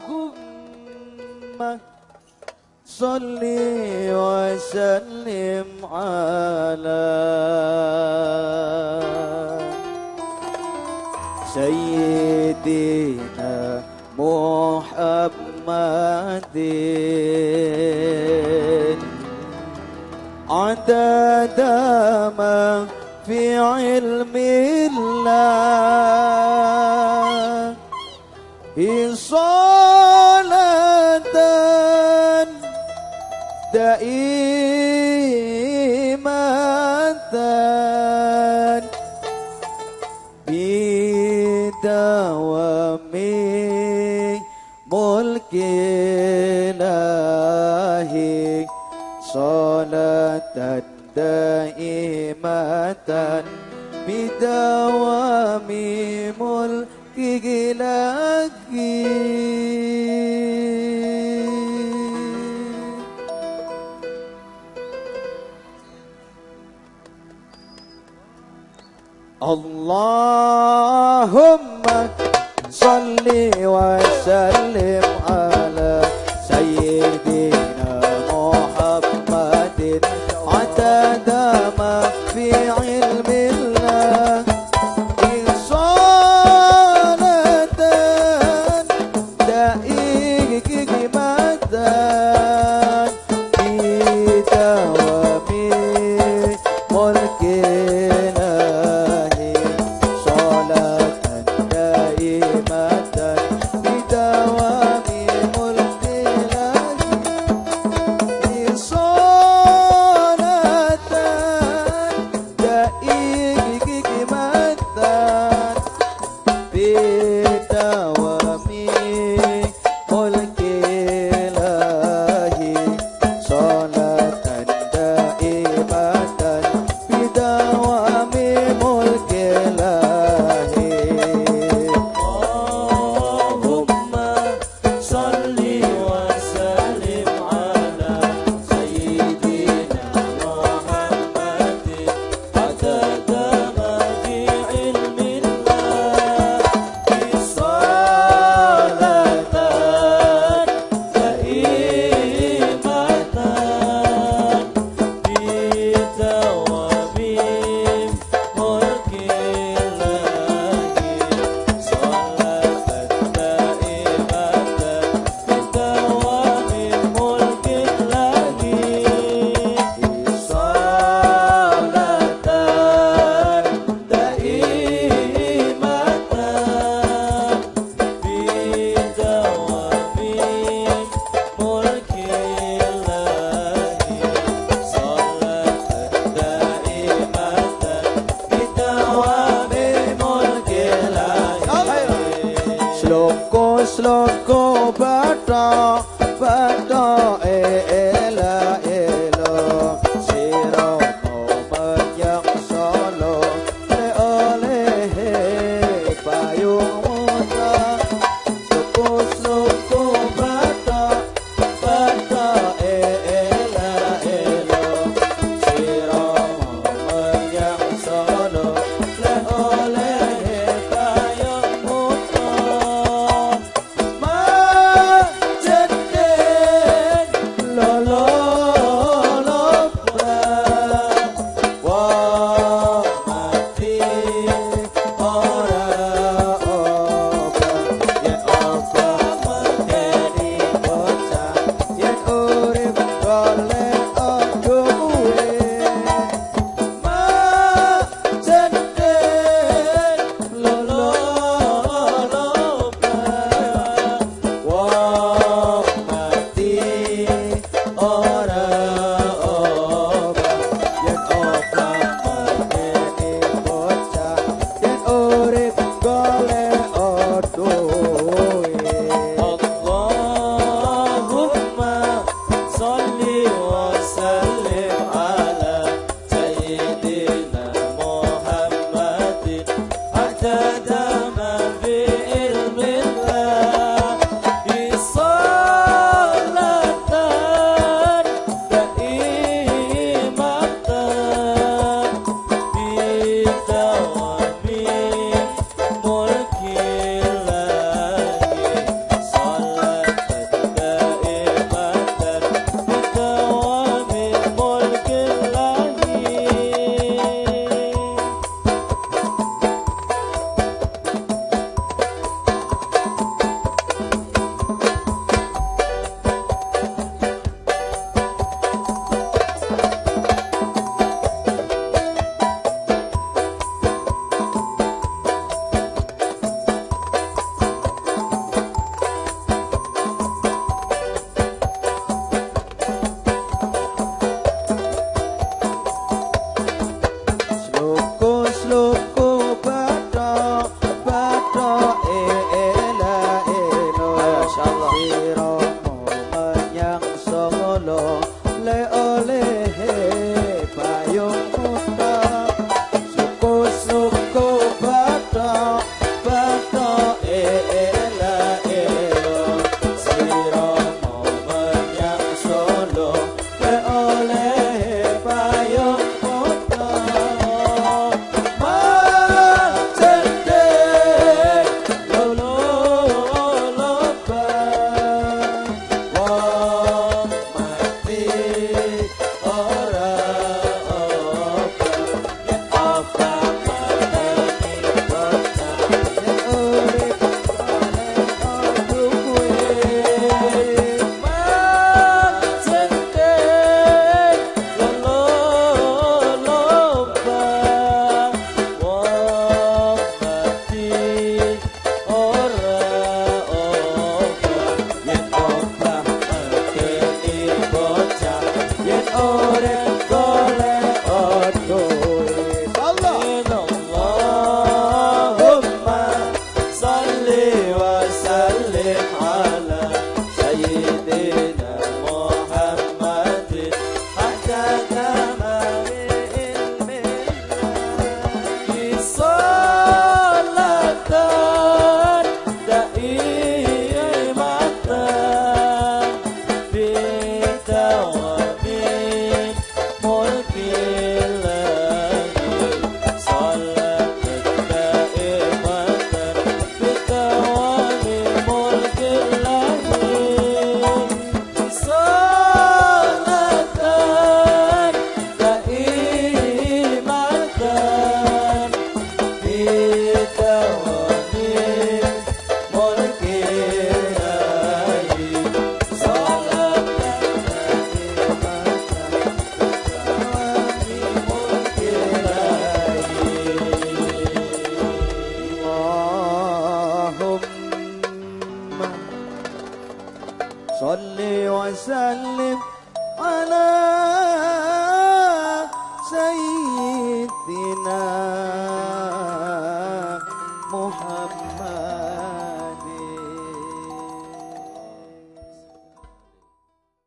اللهم صل وسلم على سيدنا محمد. عدد ما في علم الله. صلاة دائمة بدوام ملك الله صلاة دائمة بدوام ملك الله اللهم صل وسلم على سيدنا محمد عدد ما في علم الله. صلاة دائمة بدوام ta da la وسلم على سيدنا